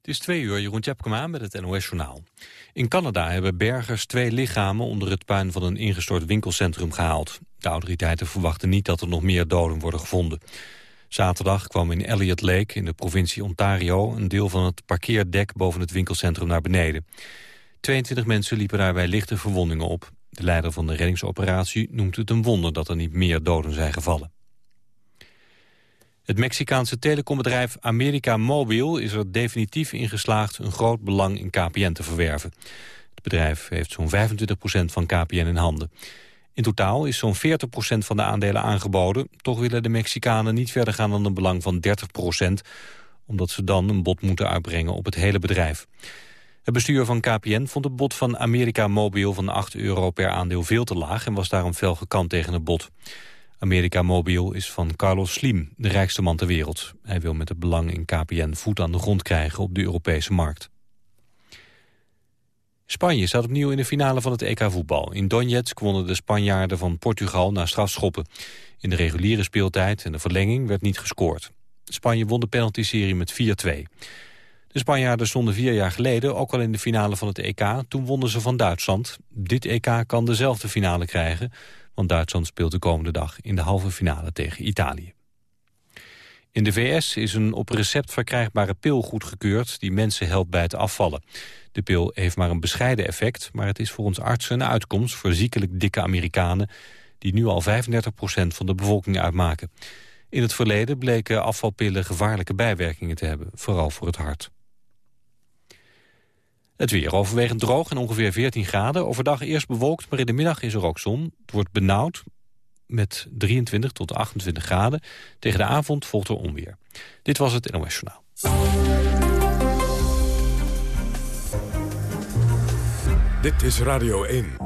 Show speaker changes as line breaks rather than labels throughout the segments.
Het is twee uur, Jeroen Tjepkema met het NOS-journaal. In Canada hebben bergers twee lichamen onder het puin van een ingestort winkelcentrum gehaald. De autoriteiten verwachten niet dat er nog meer doden worden gevonden. Zaterdag kwam in Elliott Lake in de provincie Ontario... een deel van het parkeerdek boven het winkelcentrum naar beneden. 22 mensen liepen daarbij lichte verwondingen op. De leider van de reddingsoperatie noemt het een wonder dat er niet meer doden zijn gevallen. Het Mexicaanse telecombedrijf America Mobil is er definitief in geslaagd een groot belang in KPN te verwerven. Het bedrijf heeft zo'n 25% van KPN in handen. In totaal is zo'n 40% van de aandelen aangeboden. Toch willen de Mexicanen niet verder gaan dan een belang van 30% omdat ze dan een bod moeten uitbrengen op het hele bedrijf. Het bestuur van KPN vond het bod van America Mobil van 8 euro per aandeel veel te laag... en was daarom fel gekant tegen het bod. America Mobil is van Carlos Slim, de rijkste man ter wereld. Hij wil met het belang in KPN voet aan de grond krijgen op de Europese markt. Spanje staat opnieuw in de finale van het EK voetbal. In Donetsk wonnen de Spanjaarden van Portugal na strafschoppen. In de reguliere speeltijd en de verlenging werd niet gescoord. Spanje won de penalty-serie met 4-2. De Spanjaarden stonden vier jaar geleden ook al in de finale van het EK. Toen wonnen ze van Duitsland. Dit EK kan dezelfde finale krijgen want Duitsland speelt de komende dag in de halve finale tegen Italië. In de VS is een op recept verkrijgbare pil goedgekeurd die mensen helpt bij het afvallen. De pil heeft maar een bescheiden effect, maar het is voor ons artsen een uitkomst voor ziekelijk dikke Amerikanen die nu al 35% van de bevolking uitmaken. In het verleden bleken afvalpillen gevaarlijke bijwerkingen te hebben, vooral voor het hart. Het weer overwegend droog en ongeveer 14 graden. Overdag eerst bewolkt, maar in de middag is er ook zon. Het wordt benauwd met 23 tot 28 graden. Tegen de avond volgt er onweer. Dit was het NOS Journaal.
Dit is Radio 1.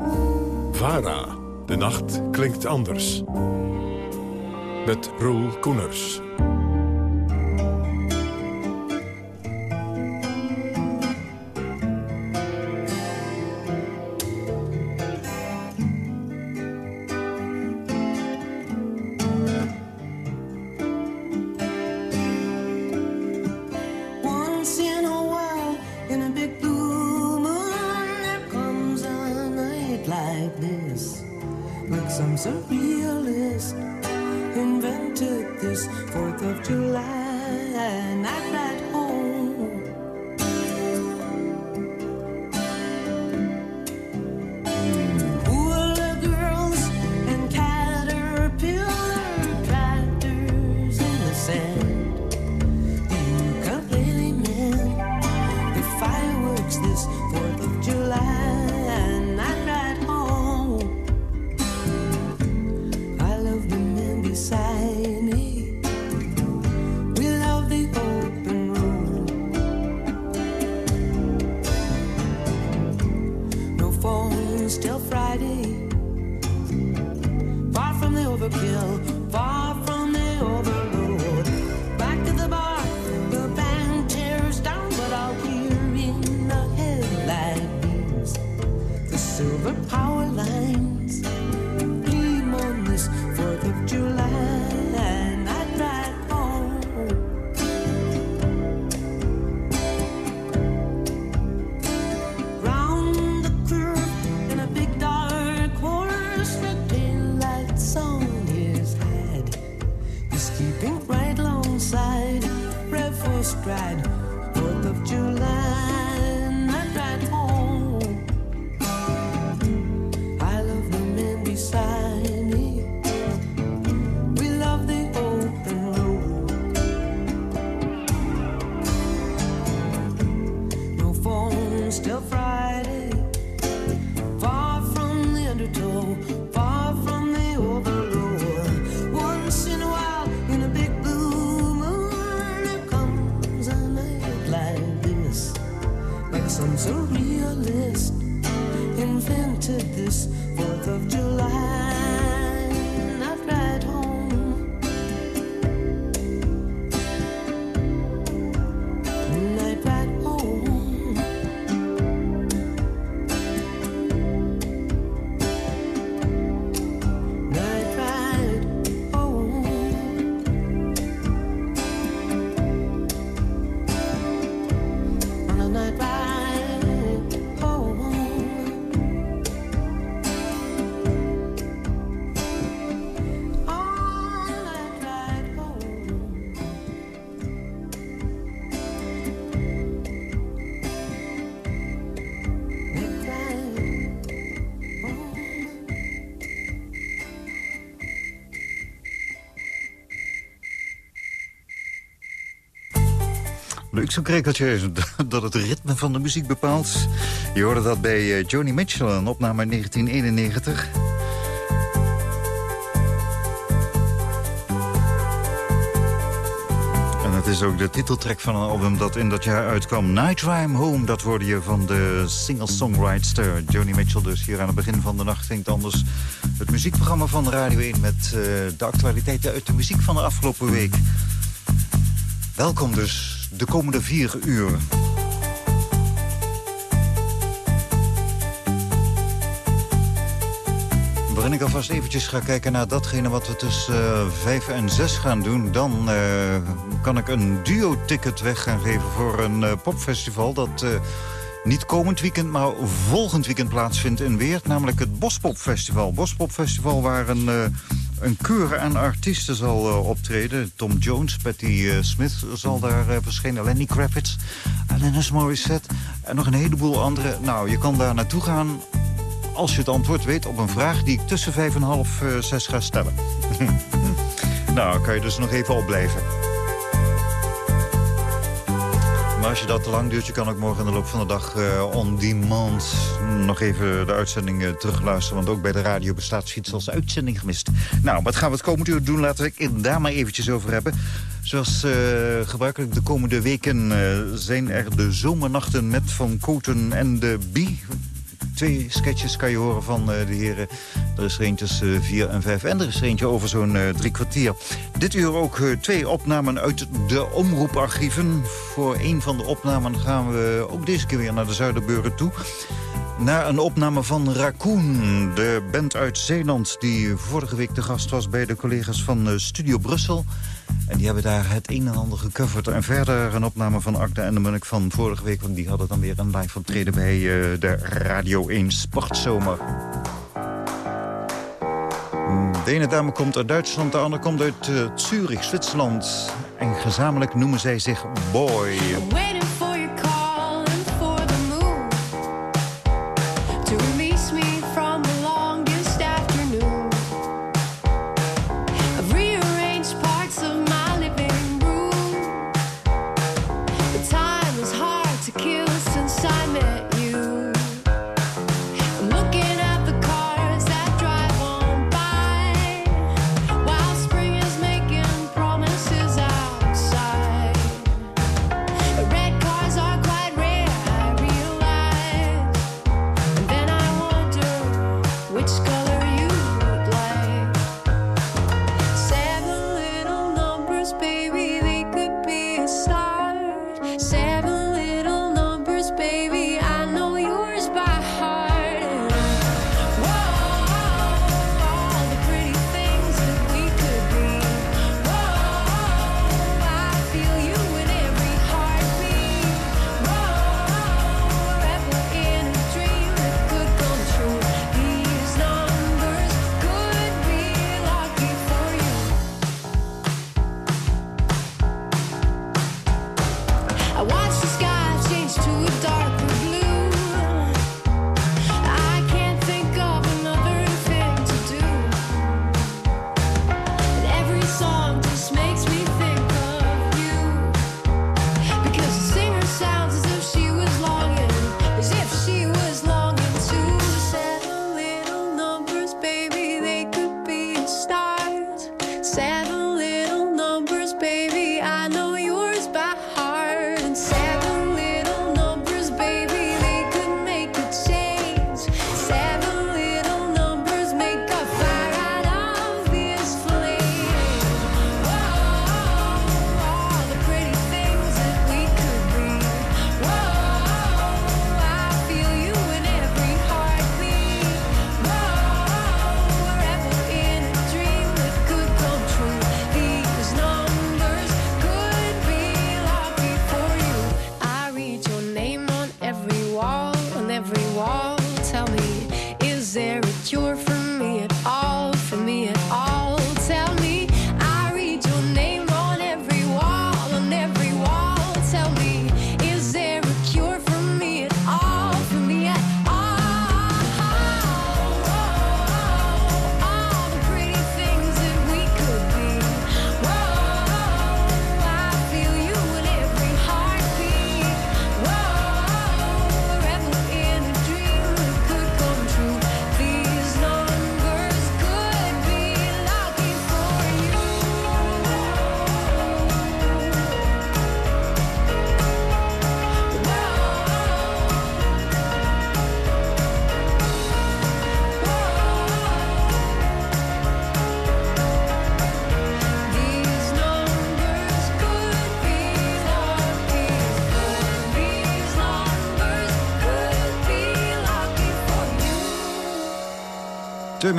VARA. De nacht klinkt anders. Met Roel Koeners.
Leuk zo'n krekeltje, dat het ritme van de muziek bepaalt. Je hoorde dat bij eh, Joni Mitchell, een opname 1991. En het is ook de titeltrack van een album dat in dat jaar uitkwam. Night Rime Home, dat hoorde je van de singer-songwriter Joni Mitchell. Dus hier aan het begin van de nacht ging anders. Het muziekprogramma van Radio 1 met uh, de actualiteiten uit de muziek van de afgelopen week. Welkom dus de komende vier uur. Waarin ik alvast eventjes ga kijken naar datgene wat we tussen uh, vijf en zes gaan doen... dan uh, kan ik een duo-ticket weg gaan geven voor een uh, popfestival... dat niet komend weekend, maar volgend weekend plaatsvindt in Weert. Namelijk het Bospopfestival. Bospopfestival waar een een keur aan artiesten zal uh, optreden. Tom Jones, Patty uh, Smith zal daar uh, verschijnen. Lenny Kravitz, Alanis Morissette en nog een heleboel andere. Nou, je kan daar naartoe gaan als je het antwoord weet op een vraag... die ik tussen vijf en half zes ga stellen. nou, kan je dus nog even opblijven. Maar als je dat te lang duurt, je kan ook morgen in de loop van de dag uh, on demand nog even de uitzending uh, terugluisteren. Want ook bij de radio bestaat zoiets als uitzending gemist. Nou, wat gaan we het komende uur doen? Laten we het daar maar eventjes over hebben. Zoals uh, gebruikelijk de komende weken zijn er de zomernachten met Van Koten en de Bie twee sketches kan je horen van de heren. Er is er eentje tussen vier en vijf en er is eentje over zo'n drie kwartier. Dit uur ook twee opnamen uit de omroeparchieven. Voor een van de opnamen gaan we ook deze keer weer naar de Zuiderburen toe. Naar een opname van Raccoon, de band uit Zeeland... die vorige week de gast was bij de collega's van Studio Brussel. En die hebben daar het een en ander gecoverd. En verder een opname van Agda en de Munnik van vorige week... want die hadden dan weer een live optreden bij uh, de Radio 1 Sportzomer. De ene dame komt uit Duitsland, de andere komt uit uh, Zurich, Zwitserland. En gezamenlijk noemen zij zich Boy.
stop.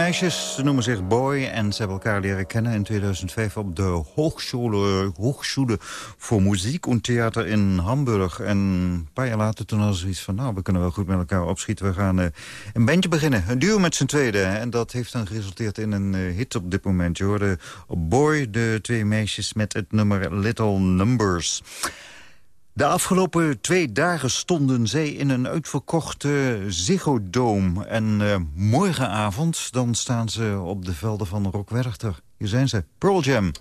Meisjes, ze noemen zich Boy en ze hebben elkaar leren kennen in 2005 op de Hochschule, voor Muziek en Theater in Hamburg. En een paar jaar later toen hadden ze iets van, nou, we kunnen wel goed met elkaar opschieten. We gaan uh, een bandje beginnen, een duo met z'n tweede. En dat heeft dan geresulteerd in een uh, hit op dit moment. Je hoorde Boy, de twee meisjes met het nummer Little Numbers. De afgelopen twee dagen stonden zij in een uitverkochte Ziggo. En uh, morgenavond dan staan ze op de velden van Rock Werchter. Hier zijn ze, Pearl Jam.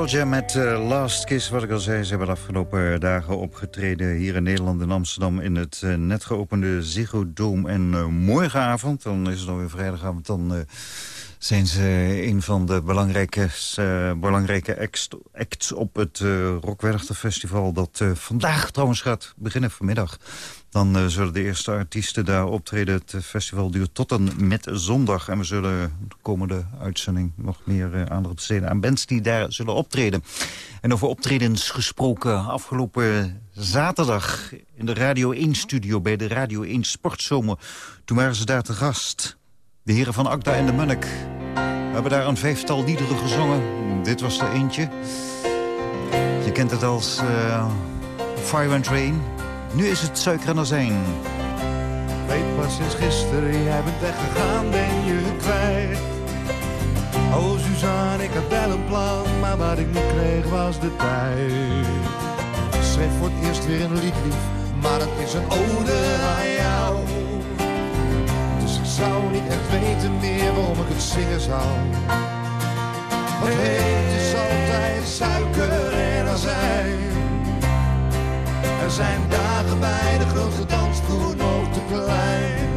Met uh, Last Kiss. Wat ik al zei, ze hebben de afgelopen dagen opgetreden... hier in Nederland in Amsterdam in het uh, net geopende Ziggo Dome. En morgenavond, dan is het alweer vrijdagavond... dan zijn ze een van de belangrijke, belangrijke acts, op het uh, Festival... dat vandaag trouwens gaat beginnen vanmiddag. Dan uh, zullen de eerste artiesten daar optreden. Het festival duurt tot en met zondag. En we zullen de komende uitzending nog meer uh, aandacht besteden aan bands die daar zullen optreden. En over optredens gesproken afgelopen zaterdag in de Radio 1-studio bij de Radio 1 Sportzomer. Toen waren ze daar te gast. De heren van Akda en de Munnik. We hebben daar een vijftal liederen gezongen. Dit was er eentje. Je kent het als Fire and Rain... Nu is het suiker en azijn.
Weet pas sinds gisteren, jij bent weggegaan, ben je kwijt. Oh Suzanne, ik had wel een plan, maar wat ik niet kreeg was de tijd. Schreef voor het eerst weer een lied lief, maar het is een ode aan jou. Dus ik zou niet echt weten meer waarom ik het zingen zou. Want het is altijd suiker en azijn. Er zijn dagen bij de grootste dansvloer nog te klein.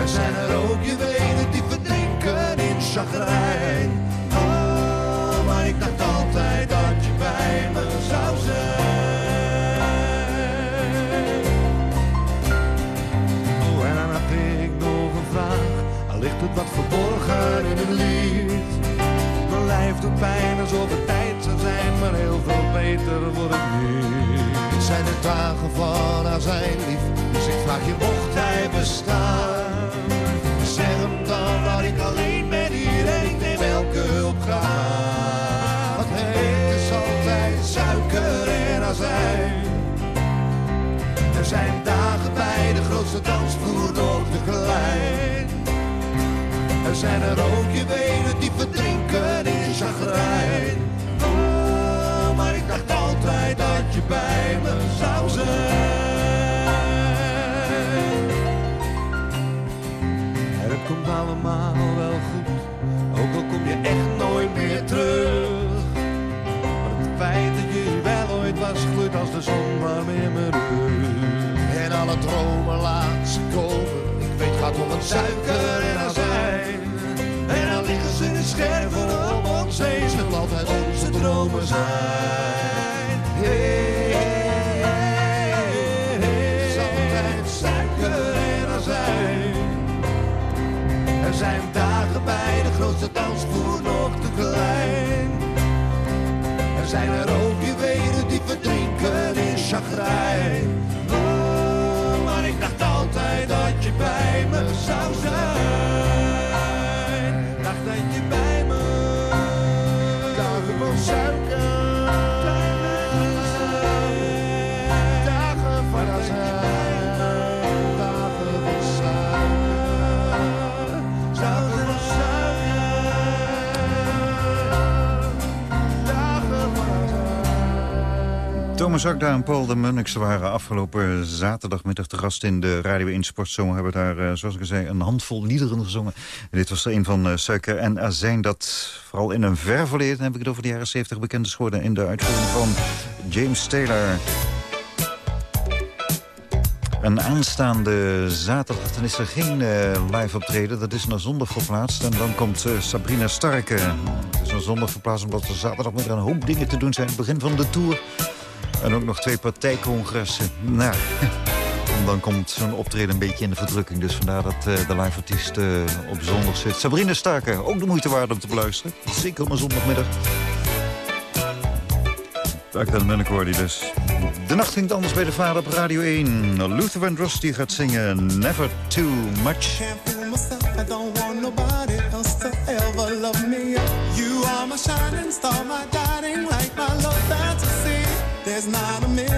Er zijn er ook, het, die verdrinken in chagrijn. Oh, maar ik dacht altijd dat je bij me zou zijn. Oh, en dan had ik nog een vraag. Al ligt het wat verborgen in het lied. Mijn lijf doet pijn alsof het tijd zou zijn, maar heel veel beter wordt het niet. Zijn de dagen van haar zijn lief, dus ik vraag je mocht hij bestaan. Zeg hem dan dat ik alleen ben hierheen, neem elke hulp graag. Wat heet is altijd suiker en azijn. Er zijn dagen bij de grootste dansvloer nog te klein. Er zijn er ook, je het, die verdrinken in chagrijn. En alle dromen laat ze komen, ik weet gaat om het suiker en azijn. En dan liggen ze in scherven om ons heen, zullen altijd onze dromen zijn. Hey, hey, hey. Het is altijd suiker en azijn. Er zijn dagen bij de grootste dansvloer nog te klein. Er zijn er ook, je die verdrinken in chagrijn. Azijn.
Thomas Akda en Paul de Munniks waren afgelopen zaterdagmiddag te gast in de Radio 1 Sportzomer. Hebben daar, eh, zoals ik al zei, een handvol liederen gezongen. En dit was er een van eh, Suiker en Azijn. Dat vooral in een ver verleden, heb ik het over de jaren 70 bekend is geworden... in de uitvoering van James Taylor. Een aanstaande zaterdag, dan is er geen eh, live optreden. Dat is naar zondag verplaatst. En dan komt Sabrina Starke. Het is naar zondag verplaatst omdat er zaterdag weer een hoop dingen te doen zijn. Het begin van de tour. En ook nog twee partijcongressen. Nou, dan komt zo'n optreden een beetje in de verdrukking. Dus vandaar dat eh, de live artiest eh, op zondag zit. Sabrina Starke, ook de moeite waard om te beluisteren. Zeker op een zondagmiddag. Dank aan die dus. De nacht ging anders bij de vader op Radio 1. Luther Vandross die gaat zingen Never Too Much.
I don't want nobody else ever love me. You are my shining star, my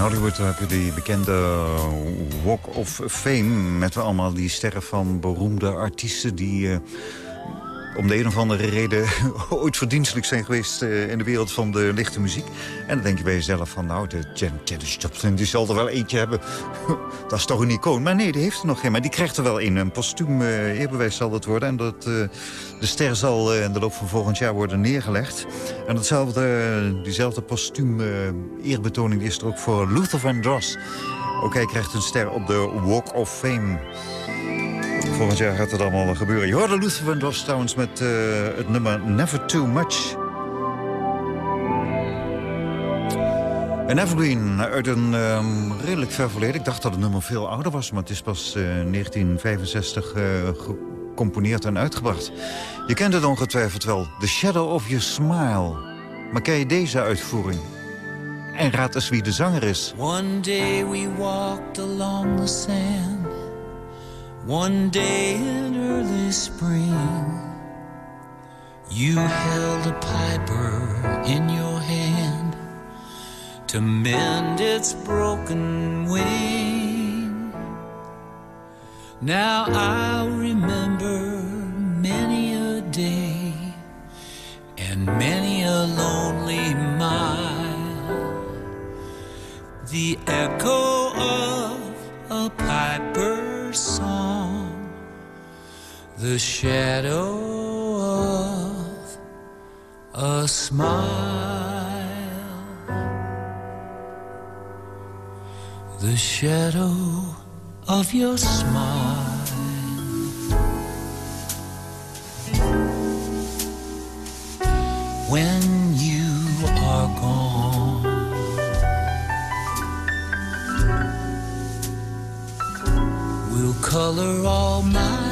Hollywood heb je die bekende Walk of Fame... met allemaal die sterren van beroemde artiesten... die eh, om de een of andere reden ooit verdienstelijk zijn geweest... eh, in de wereld van de lichte muziek. En dan denk je bij jezelf van... nou, de Jan Janis Joplin die zal er wel eentje hebben. dat is toch een icoon. Maar nee, die heeft er nog geen. Maar die krijgt er wel een. Een postuum eh, eerbewijs zal dat worden. En dat, eh, de ster zal in de loop van volgend jaar worden neergelegd. En datzelfde, diezelfde postuum eerbetoning is er ook voor Luther Vandross. Ook hij krijgt een ster op de Walk of Fame. Volgend jaar gaat het allemaal gebeuren. Je hoorde Luther Vandross trouwens met eh, het nummer Never Too Much. Een evergreen uit een ehm, redelijk ver verleden. Ik dacht dat het nummer veel ouder was, maar het is pas eh, 1965 eh, gecomponeerd en uitgebracht. Je kent het ongetwijfeld wel, The Shadow of Your Smile. Maar ken je deze uitvoering? En raad eens wie de zanger is.
One day we walked along the sand. One day in early spring. You held a piper in your hand to mend its broken wing. Now I'll remember many a day and many a lonely mile the echo of a song, the shadow of a smile, the shadow of your smile. When color all my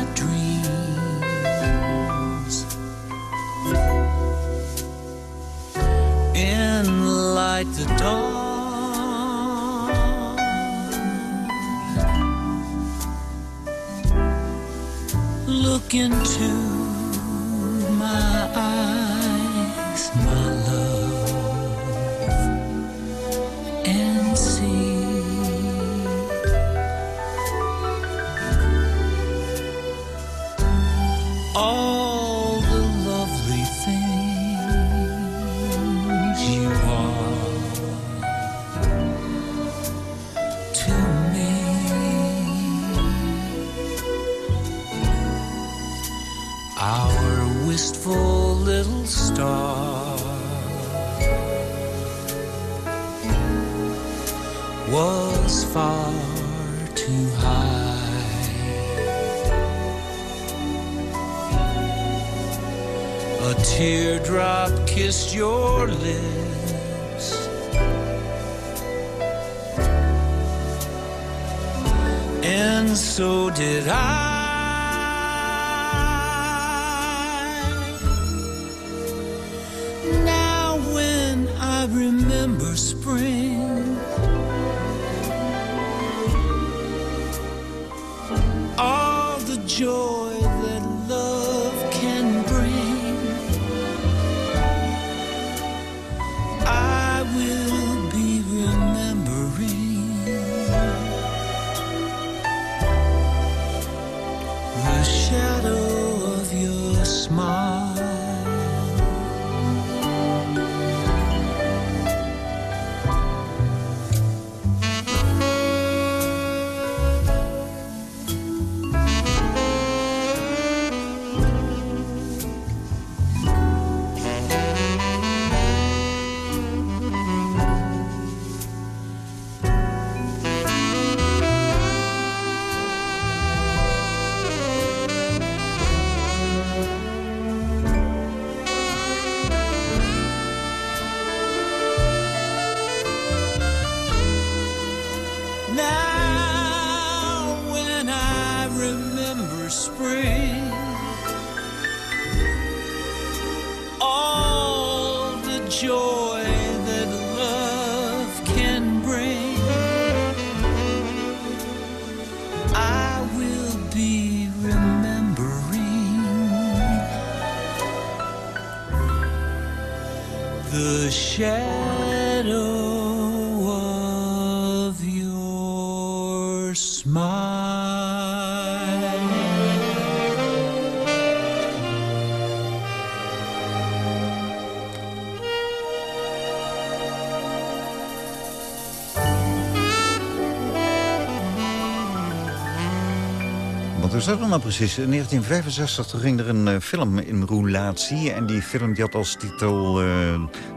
Zat het nou precies? In 1965 toen ging er een eh, film in roulatie. En die film die had als titel eh,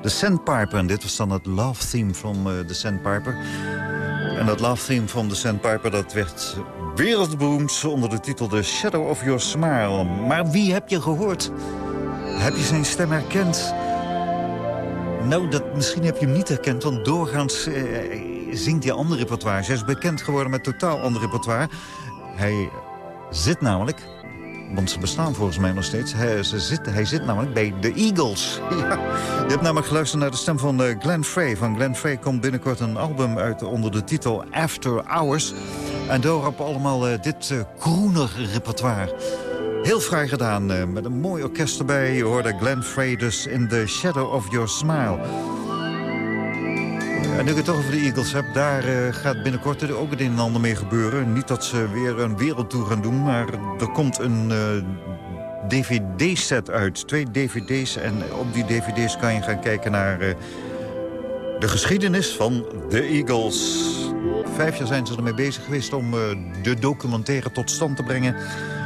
The Sandpiper. En dit was dan het love theme van eh, The Sandpiper. En dat love theme van The Sandpiper dat werd wereldberoemd onder de titel The Shadow of Your Smile. Maar wie heb je gehoord? Heb je zijn stem herkend? Nou, dat, misschien heb je hem niet herkend, want doorgaans zingt hij ander repertoire. Hij is bekend geworden met totaal ander repertoire. Hij zit namelijk, want ze bestaan volgens mij nog steeds... hij, ze zit, hij zit namelijk bij The Eagles. Je hebt namelijk geluisterd naar de stem van eh, Glenn Frey. Van Glenn Frey komt binnenkort een album uit onder de titel After Hours. En daarop allemaal eh, dit uh, groener repertoire. Heel fraai gedaan, eh, met een mooi orkest erbij. Je hoorde Glenn Frey dus in The Shadow of Your Smile. En nu ik het toch over de Eagles heb, daar eh, gaat binnenkort ook het een en ander mee gebeuren. Niet dat ze weer een wereldtour gaan doen, maar er komt een eh, dvd-set uit. Twee dvd's en op die dvd's kan je gaan kijken naar eh, de geschiedenis van de Eagles. Vijf jaar zijn ze ermee bezig geweest om de documentaire tot stand te brengen.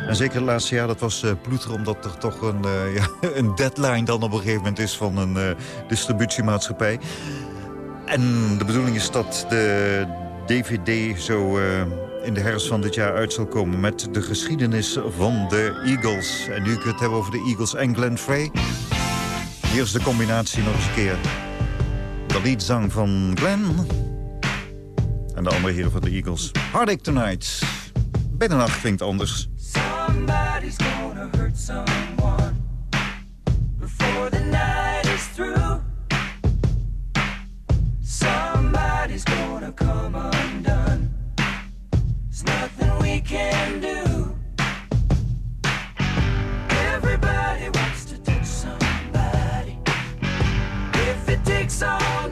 En zeker het laatste jaar, dat was uh, ploeter... omdat er toch een, ja, een deadline dan op een gegeven moment is... van een distributiemaatschappij. En de bedoeling is dat de DVD zo uh, in de herfst van dit jaar uit zal komen... met de geschiedenis van de Eagles. En nu ik het heb over de Eagles en Glenn Frey... hier is de combinatie nog eens een keer. De leadzang van Glenn... en de andere heren van de Eagles. Heartache Tonight. Bij de nacht klinkt anders.
Somebody's gonna hurt someone before the night gonna come undone. There's nothing we can do. Everybody wants to touch somebody. If it takes all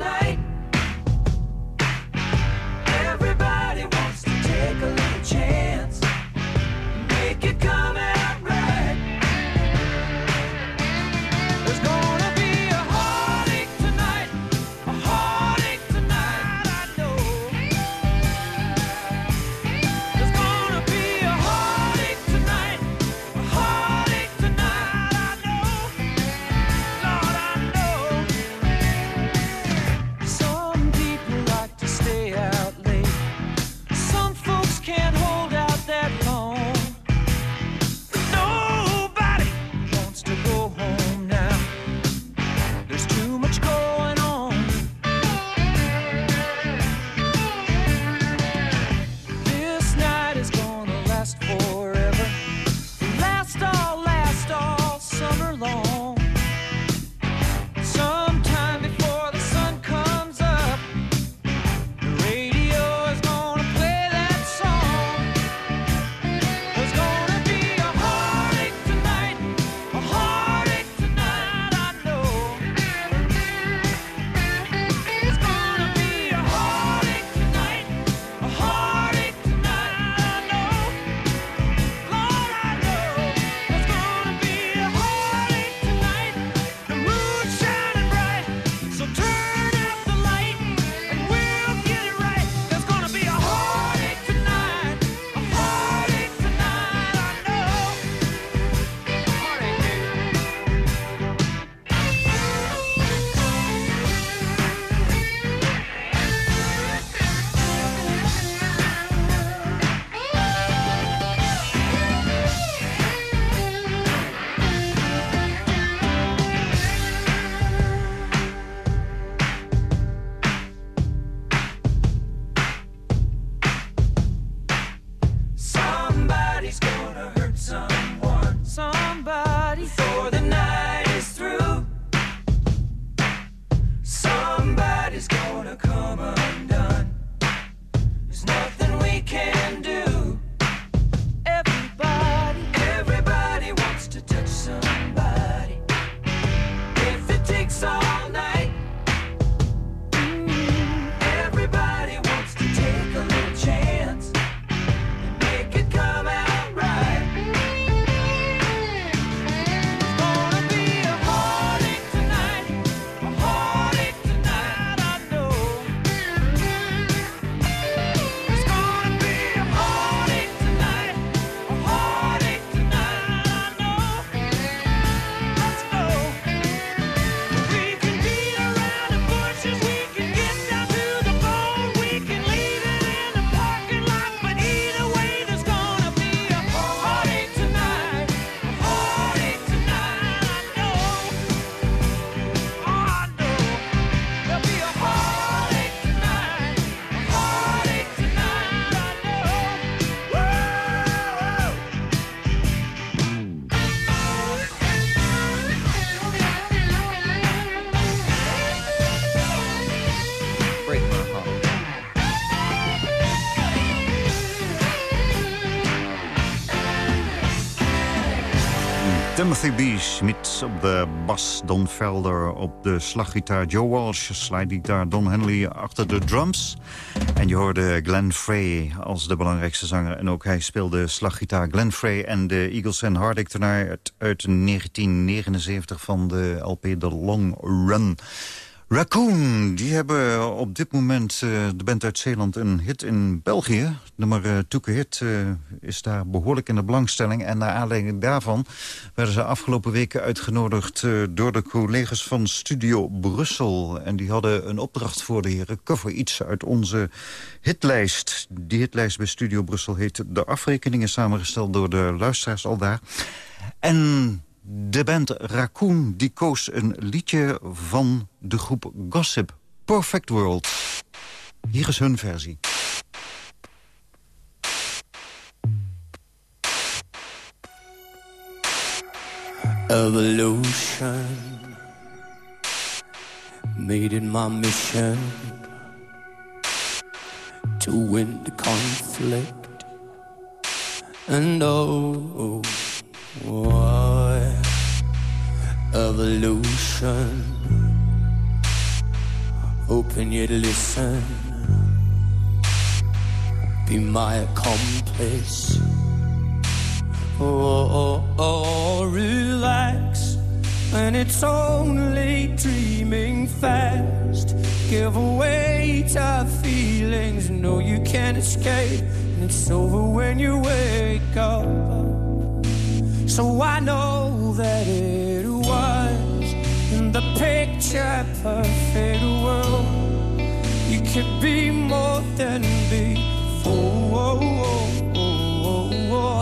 Timothy B. Schmidt op de bas, Don Felder op de slaggitaar... Joe Walsh, slidegitaar, Don Henley achter de drums. En je hoorde Glenn Frey als de belangrijkste zanger. En ook hij speelde slaggitaar Glenn Frey en de Eagles and Hardwick toernooi uit 1979 van de LP The Long Run. Raccoon, die hebben op dit moment, uh, de band uit Zeeland, een hit in België. Nummer uh, Toeke Hit is daar behoorlijk in de belangstelling. En naar aanleiding daarvan werden ze afgelopen weken uitgenodigd... door de collega's van Studio Brussel. En die hadden een opdracht voor de heren. Cover iets uit onze hitlijst. Die hitlijst bij Studio Brussel heet De Afrekeningen... samengesteld door de luisteraars al daar. En de band Raccoon die koos een liedje van de groep Gossip. Perfect World. Hier is hun versie.
Evolution Made it my mission To win the conflict And oh, why Evolution. Open yet listen. Be my accomplice. Oh, oh, oh, oh, relax. And it's only dreaming fast. Give away to feelings. No, you can't escape. And it's over when you wake up. So I know that it picture perfect world. You could be more than before.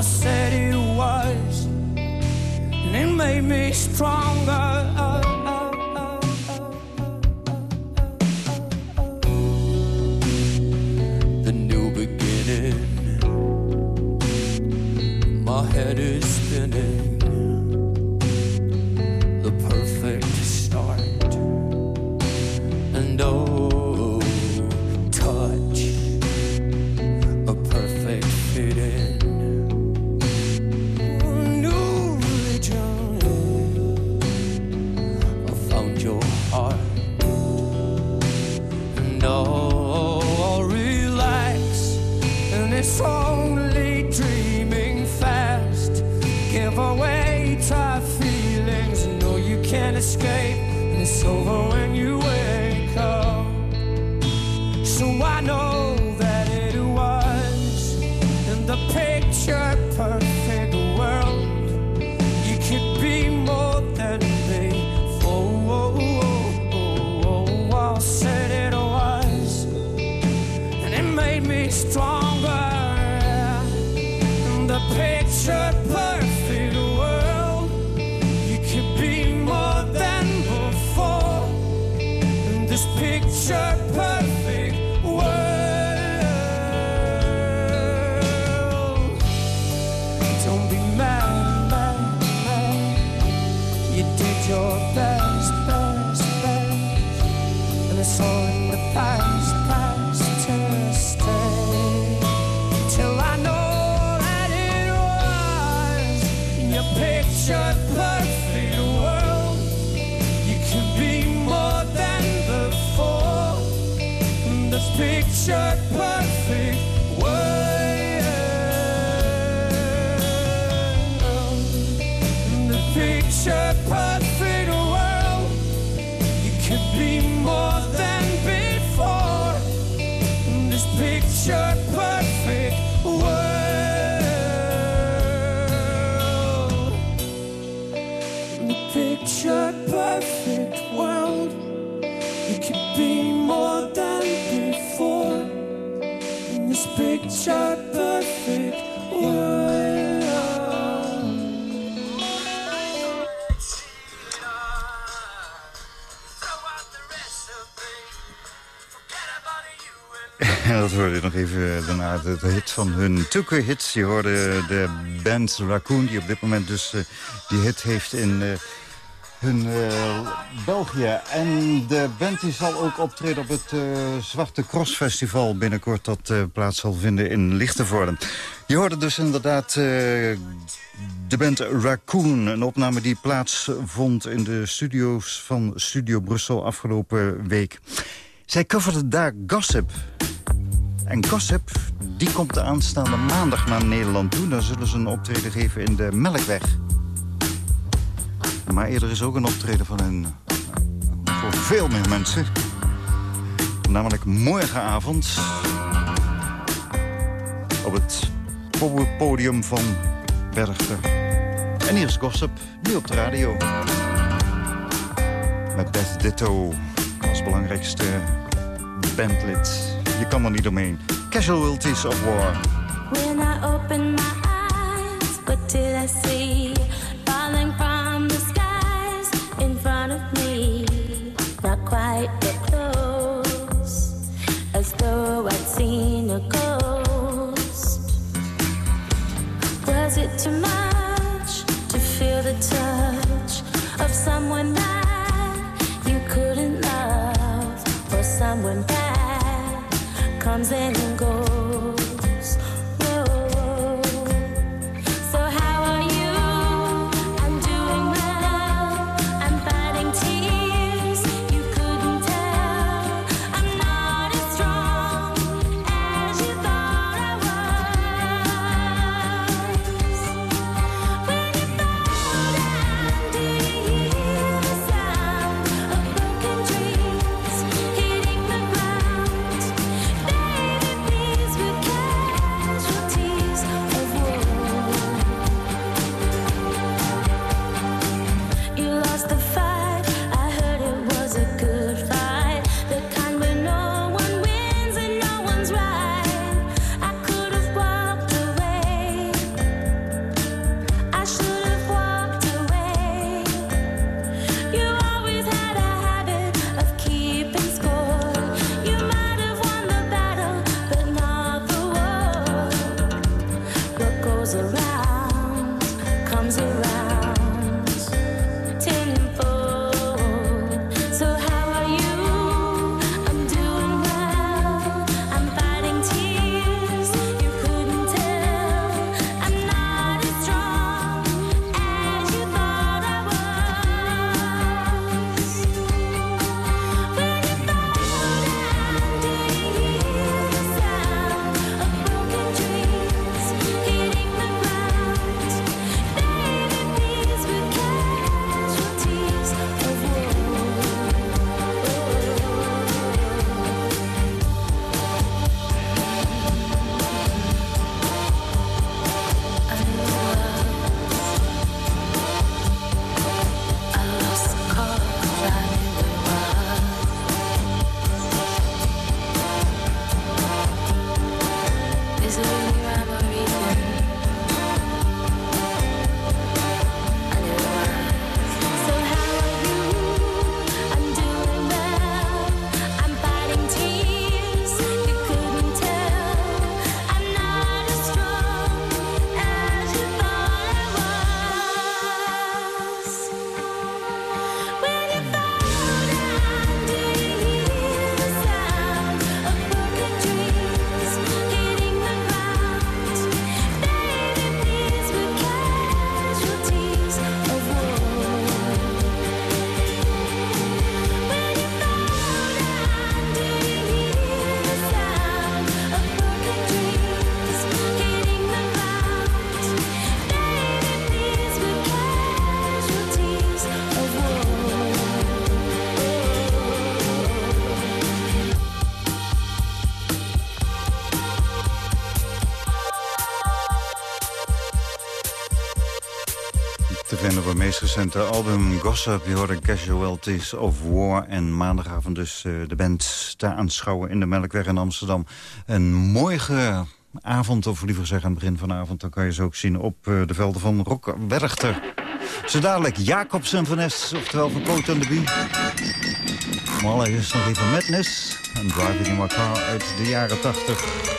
I said it was And it made me stronger. The perfect. World
dat hoorde nog even daarna, de, hit van hun Tukke hits. Je hoorde de band Raccoon, die op dit moment dus eh, die hit heeft in eh, hun eh, België. En de band die zal ook optreden op het eh, Zwarte Cross Festival binnenkort... dat eh, plaats zal vinden in Lichtenvoorde. Je hoorde dus inderdaad eh, de band Raccoon. Een opname die plaatsvond in de studio's van Studio Brussel afgelopen week. Zij coverde daar Gossip. En Gossip, die komt de aanstaande maandag naar Nederland toe. Dan zullen ze een optreden geven in de Melkweg. Maar eerder is ook een optreden van een voor veel meer mensen. Namelijk morgenavond op het podium van Berchter. En hier is Gossip, nu op de radio. Met Beth Ditto als belangrijkste bandlid. Je kan er niet omheen. Casualties of War.
When I open my eyes, what did I see? Falling from the skies in front of me. Not quite close, as though I'd seen a ghost. Was it too much to feel the touch of someone comes and goes?
Meest recente album Gossip. Je hoorde Casualties of War. En maandagavond dus eh, de band te aanschouwen in de Melkweg in Amsterdam. Een mooie avond, of liever zeggen aan het begin van de avond... dan kan je ze ook zien op eh, de velden van Rock Werchter. Zo dadelijk Jacobsen van Nest, oftewel van Coat and the Bee. Maar allereerst nog even Madness en Driving in My Car uit de jaren 80.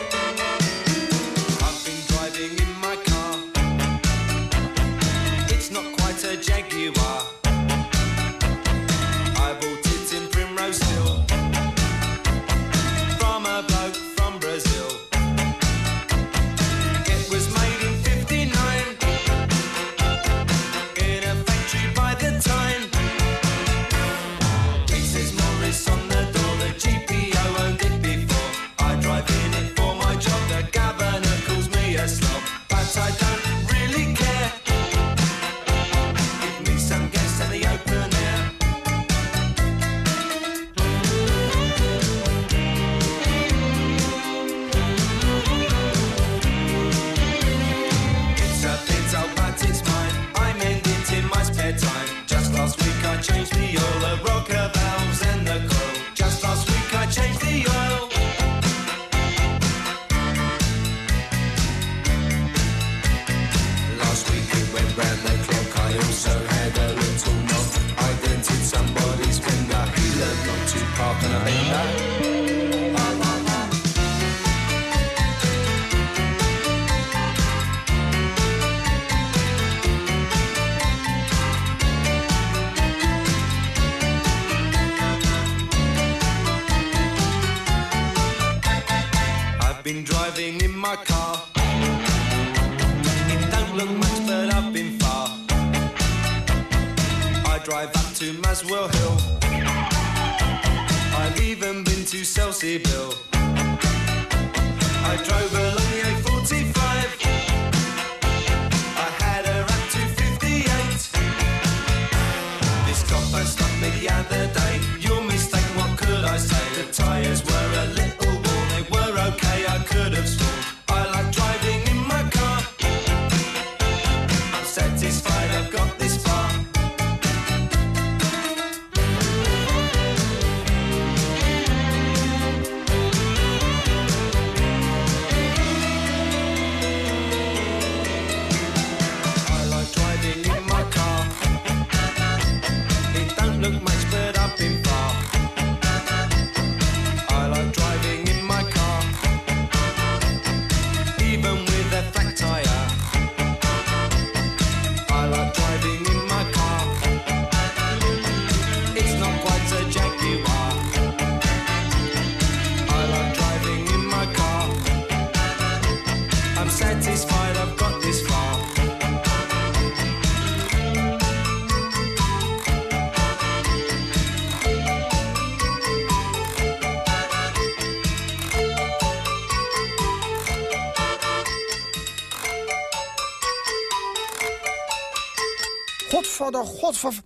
Godver...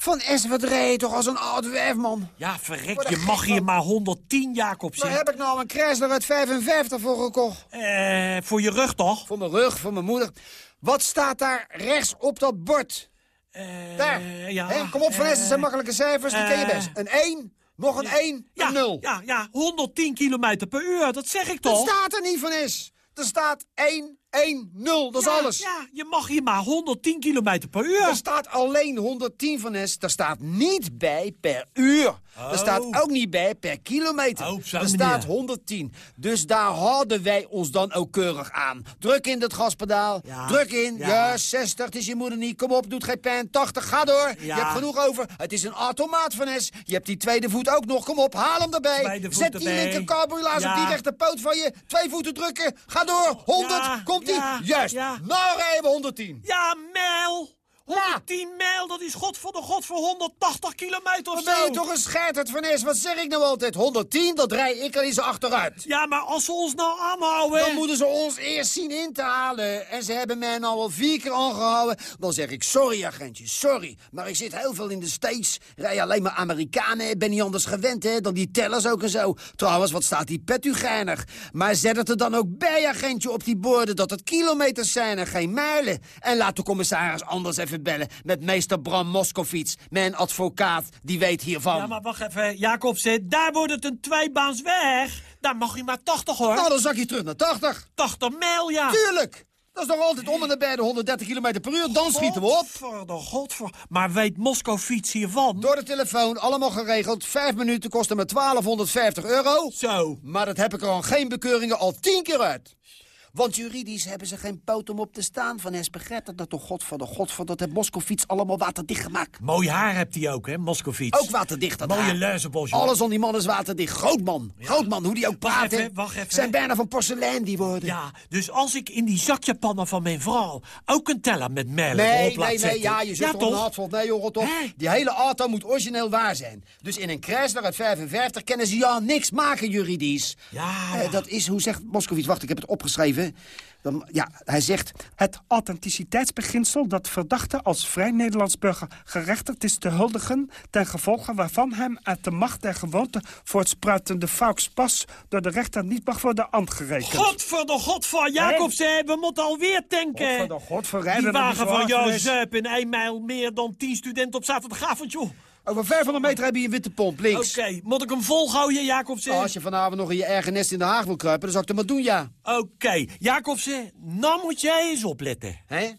Van S, wat reed je toch als een oud wijf, man?
Ja, verrek, je
een
mag hier maar 110, Jacobsen.
Waar heb ik nou een Chrysler uit 55 voor gekocht?
Eh, voor je rug toch?
Voor mijn rug, voor mijn moeder. Wat staat daar rechts op dat bord?
Eh,
Daar.
ja,
kom op, Van S, dat zijn
eh,
makkelijke cijfers, die ken je
eh,
best. Een 1, nog een 1,
Ja,
een 0.
ja, ja, 110 kilometer per uur, dat zeg ik
Dat
toch?
staat er niet, Van S. Er staat 1, 1, 0, dat is
Ja,
alles.
Ja, je mag hier maar 110 kilometer per uur.
Er staat alleen 110 van S. Er staat niet bij per uur. Er staat ook niet bij per kilometer.
Oh,
er staat 110. Dus daar houden wij ons dan ook keurig aan. Druk in dat gaspedaal.
Ja,
Druk in.
ja.
Ja. 60. Het is je moeder niet. Kom op, doet geen pijn. 80. Ga door. Je hebt genoeg over. Het is een automaat van S. Je hebt die tweede voet ook nog. Kom op, haal hem erbij. Zet die linker carbulaas op die rechterpoot van je. Twee voeten drukken. Ga door. 100.
Ja,
Komt-ie.
ja,
Juist. Nou rijden we 110.
Ja, mijl. 110 mijl, dat is god voor de god voor 180 kilometer of
ben je
zo.
toch een scheiterd van is? Wat zeg ik nou altijd? 110, dat rij ik al eens achteruit.
Ja, maar als ze ons nou aanhouden...
Dan moeten ze ons eerst zien in te halen. En ze hebben mij nou al vier keer aangehouden. Dan zeg ik, sorry agentje, sorry. Maar ik zit heel veel in de States. Rij alleen maar Amerikanen. Ik ben niet anders gewend, hè. Dan die tellers ook en zo. Trouwens, wat staat die pet u geinig. Maar zet het er dan ook bij, agentje, op die borden... dat het kilometers zijn en geen mijlen. En laat de commissaris anders even bellen... met meester Bram Moskowitz, mijn advocaat. Die weet hiervan.
Ja, maar wacht even, Jacobsen, daar wordt het een tweebaans weg. Daar mag je maar 80 hoor.
Nou, dan zak je terug naar 80.
80 mijl, ja.
Tuurlijk. Dat is nog altijd om en nabij de 130 km per uur. Dan schieten we op.
Godver, godver. Maar weet Moskowitz hiervan?
Door de telefoon, allemaal geregeld. Vijf minuten kosten me 1250 euro.
Zo.
Maar dat heb ik er al geen bekeuringen al tien keer uit. Want juridisch hebben ze geen poot om op te staan. Van Es begrijpt dat toch godver de godver. Dat heeft Moskowitz allemaal waterdicht gemaakt.
Mooi haar hebt hij ook, hè, Moskowitz.
Ook waterdicht dat
Mooie
haar.
luizenbos, joh.
Alles aan die man is waterdicht. Groot man. Groot man, hoe die ook
Wacht
praat. hè.
even, wacht even.
Zijn bijna van porselein die worden.
Ja, dus als ik in die zakjepannen van mijn vrouw ook een teller met melk
Nee,
op laat
nee, nee,
zetten.
ja, je zit
ja,
een
toch?
Nee, joh.
Hè?
Die hele auto moet origineel waar zijn. Dus in een Chrysler uit 55 kunnen ze ja niks maken juridisch.
Ja,
Eh, dat is, hoe zegt Moskowitz, wacht, ik heb het opgeschreven. Dan, ja, hij zegt,
Het authenticiteitsbeginsel dat verdachte als vrij Nederlands burger gerechtigd is te huldigen... ten gevolge waarvan hem uit de macht der gewoonte voortspruitende fauxpas... door de rechter niet mag worden aangerekend.
Godver de godver, Jacobsen, we moeten alweer tanken.
Godver de godver, rijden
Die wagen van jou zuip in één mijl meer dan 10 studenten op zaterdagavond, joh.
Over 500 meter heb je een witte pomp, links.
Oké, moet ik hem volhouden, Jacobsen?
Oh, als je vanavond nog in je eigen nest in de Haag wil kruipen, dan zou ik dat maar doen, ja.
Oké, Jacobsen, nou moet jij eens opletten.
Hè?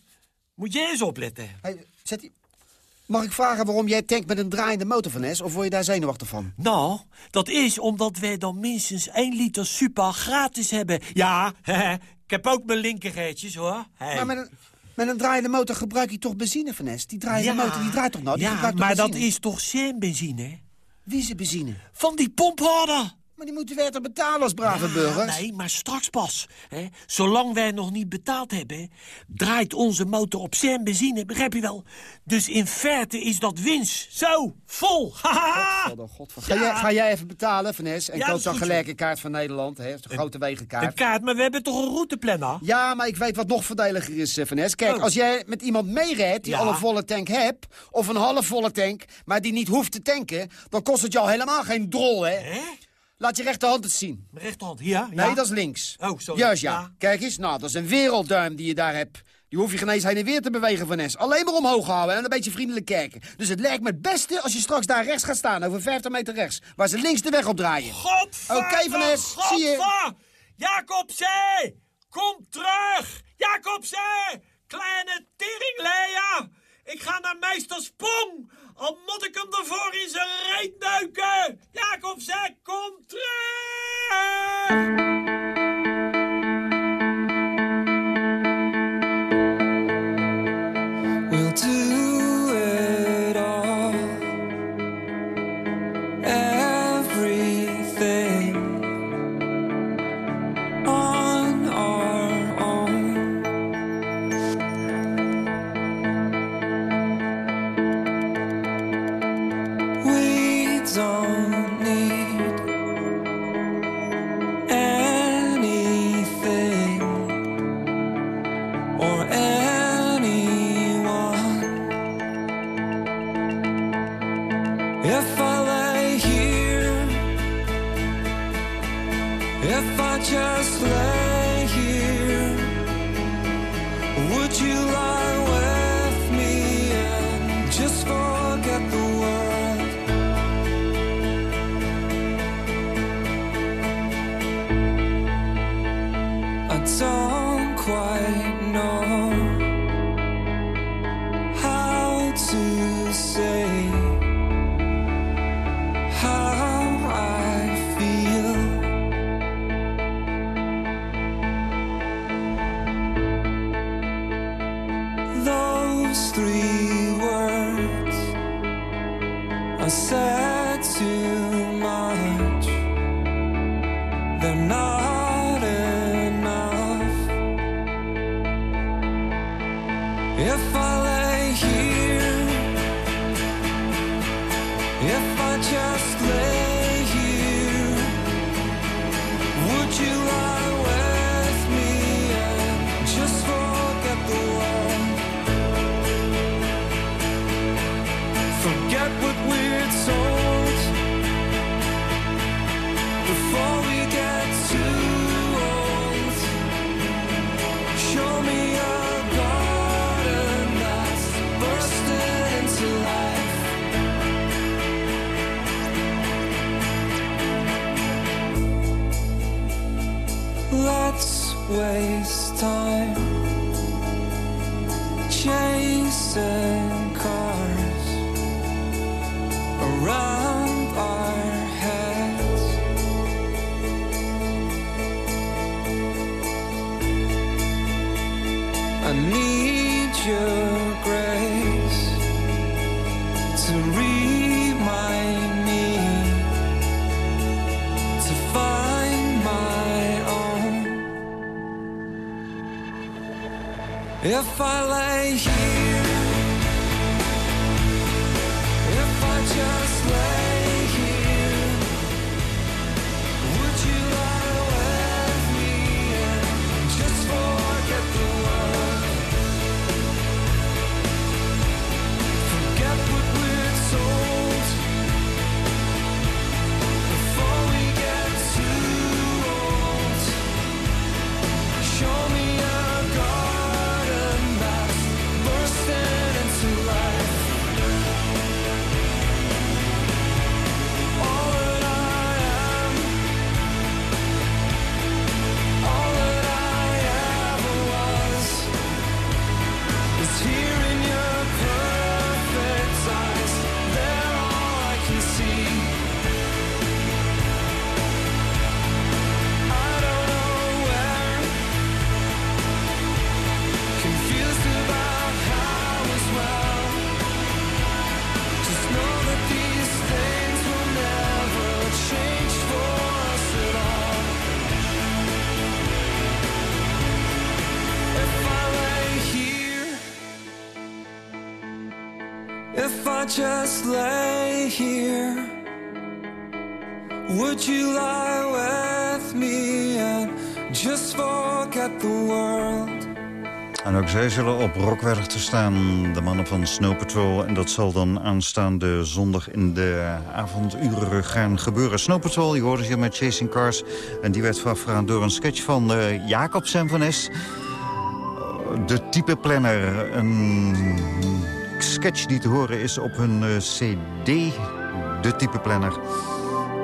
Moet jij eens opletten.
Hey, zet die... Mag ik vragen waarom jij tankt met een draaiende motor van S? Of word je daar zenuwachtig van?
Nou, dat is omdat wij dan minstens 1 liter super gratis hebben. Ja, ik heb ook mijn linkergeetjes, hoor. Hey.
Maar met een, met een draaiende motor gebruik je toch benzine van S? Die draaiende
Ja.
motor, die draait toch nou? Die
Ja,
toch
maar dat is toch zijn benzine?
Wie is benzine?
Van die pomphouder.
Maar die moeten weer te betalen als brave burgers.
Nee, maar straks pas. Hè? Zolang wij nog niet betaald hebben, draait onze motor op zijn benzine, begrijp je wel? Dus in feite is dat winst. Zo, vol. Haha.
Ga, jij, ga jij even betalen, Vanessa, en
Ja,
koop dan gelijk een kaart van Nederland, hè? Een grote wegenkaart.
Een kaart, maar we hebben toch een routeplanner?
Ja, maar ik weet wat nog voordeliger is, eh, Vanessa. Kijk,
Oh.
als jij met iemand meerijdt die
Ja.
al een volle tank hebt... of een halfvolle tank, maar die niet hoeft te tanken... dan kost het jou helemaal geen drol, hè? Laat je rechterhand het zien.
Mijn rechterhand, hier?
Nee,
ja?
dat is links.
Oh, sorry.
Juist, ja.
Ja.
Kijk eens, nou, dat is een wereldduim die je daar hebt. Die hoef je geen eens heen en weer te bewegen, Vanessa. Alleen maar omhoog houden en een beetje vriendelijk kijken. Dus het lijkt me het beste als je straks daar rechts gaat staan, over 50 meter rechts. Waar ze links de weg op draaien.
Godverdomme,
Oké, Vanessa, zie je.
godver- Jacobse, kom terug! Jacobse, kleine teringleier! Ik ga naar meester Sprong! Al moet ik hem ervoor in zijn reet neuken! Jacobse, kom terug!
If I just lay here? Would you lie with me and just forget the world?
En ook zij zullen op Rockwerk te staan, de mannen van Snow Patrol. En dat zal dan aanstaande zondag in de avonduren gaan gebeuren. Snow Patrol, je hoorde hier met Chasing Cars. En die werd voorafgegaan door een sketch van uh, Jacob Semvenes. De type planner, een sketch die te horen is op hun uh, cd. De type planner,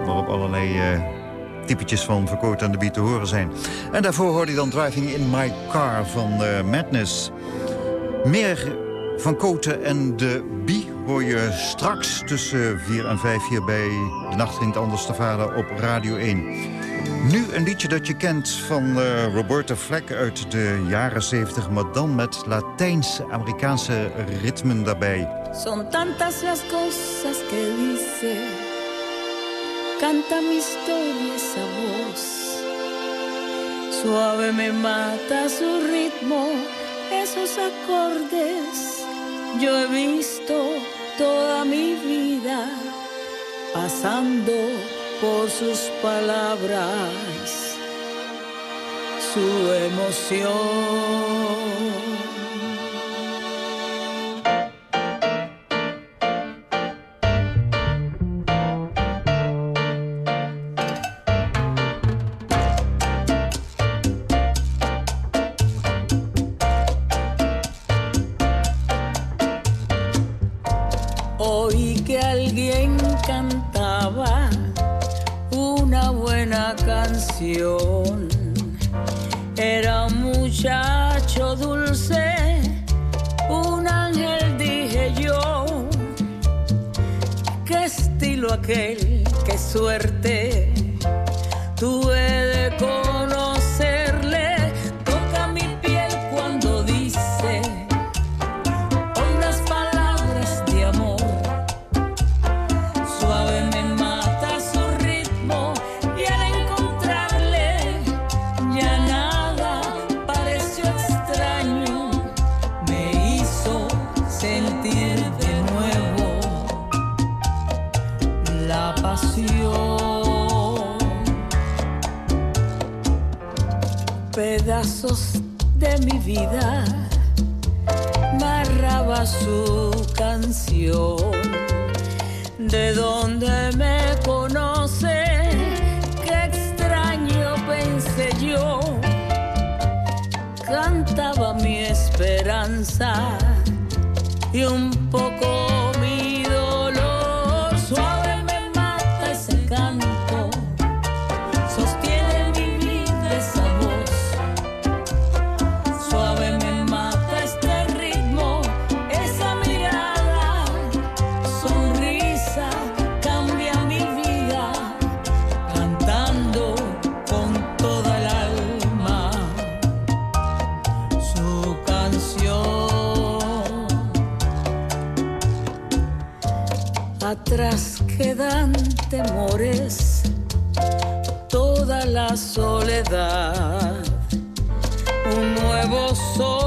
waarop allerlei... Uh, typetjes van Verkoot aan de Beat te horen zijn. En daarvoor hoorde je dan Driving in My Car van uh, Madness. Meer van Koten en de Bie hoor je straks tussen 4 en 5 hier bij De Nacht Anders te Varen op Radio 1. Nu een liedje dat je kent van uh, Roberta Fleck uit de jaren 70... maar dan met Latijns-Amerikaanse ritmen daarbij.
Son tantas las cosas que dice Canta mi historia esa voz. Suave me mata su ritmo, esos acordes. Yo he visto toda mi vida pasando por sus palabras, su emoción. Era un muchacho dulce, un ángel dije yo. Qué estilo aquel, qué suerte. De mi vida narraba su canción. De dónde me conoce, qué extraño pensé yo. Cantaba mi esperanza y un otras que dan temores, toda la soledad, un nuevo sol.